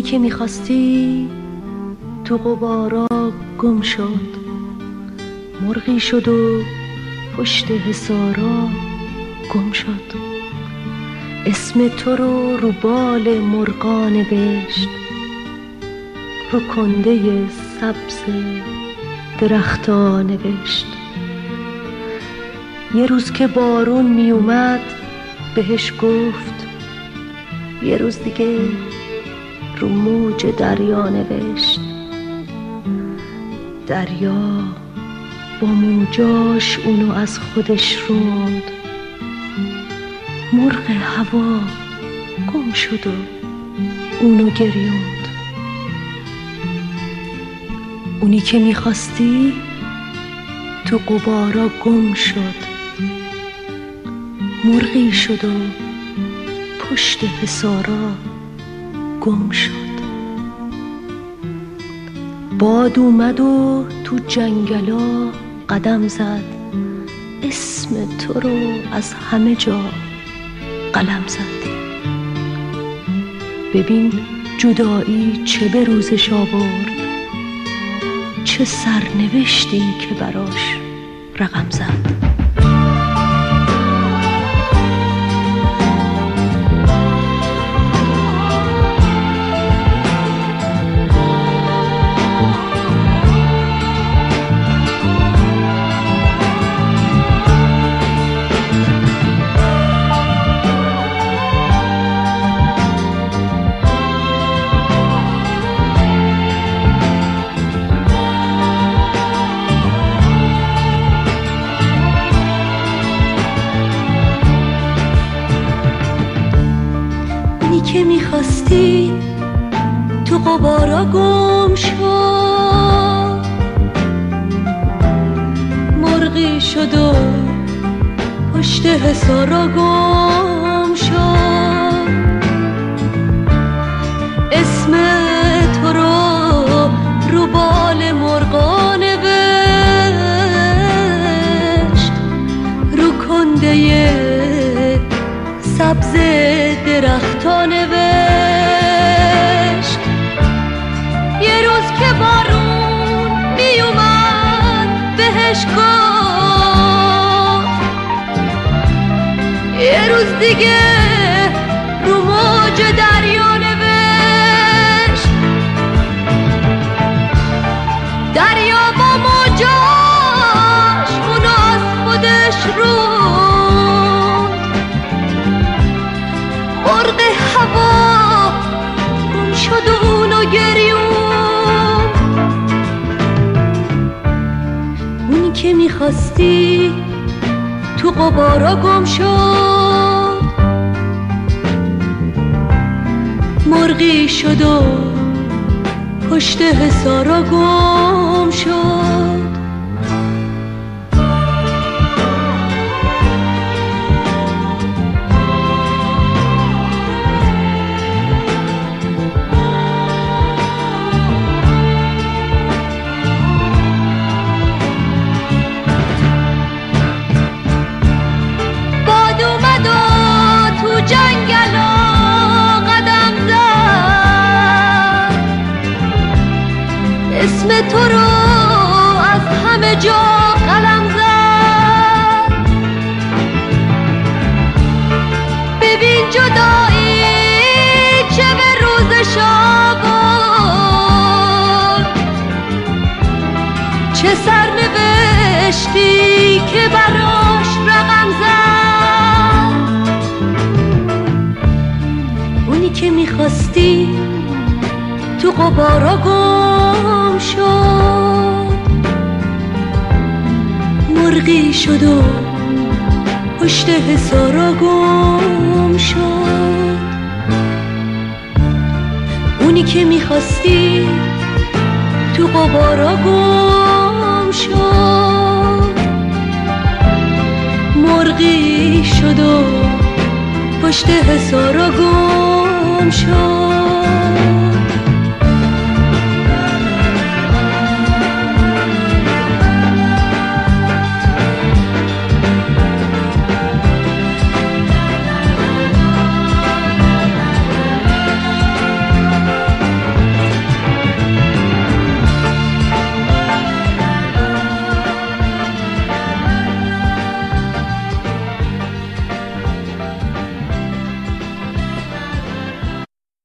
اونی که می‌خواستی تو قبارا گم شد مرغی شد و پشت حسارا گم شد. اسم تو رو رو بال مرغان نوشت رو کنده سبز درختا نوشت یه روز که بارون میومد بهش گفت یه روز دیگه رو موج دریا نوشت. دریا با موجاش اونو از خودش روند. مرغ هوا گم شد و اونو گریوند. اونی که می‌خواستی تو قبارا گم شد. مرغی شد و پشت حسارا گم شد. باد اومد و تو جنگلا قدم زد. اسم تو رو از همه جا قلم زد. ببین جدایی چه به روزش آورد. چه سرنوشتی که براش رقم زد. که می‌خواستی تو قبارا گم شد مرغی شد و پشت حسارا گم شد اسم تو رو رو بال مرغا نوشت. رو کنده سبز روز دیگه رو موج دریا نوشت. دریا با موجاش اونو از خودش رو. مرغ هوا گم شد و اونو گریون. اونی که می‌خواستی تو قبارا گم شد. مرغی شد و پشت حسارا گم شد. تو رو از همه جا قلم زد. ببین جدایی چه به روزش آورد چه سرنوشتی که براش رقم زد. اونی که می‌خواستی تو قبارا گم شد. مرغی شد و پشت حسارا گم شد. اونی که می‌خواستی تو قبارا گم شد. مرغی شد و پشت حسارا گم شد.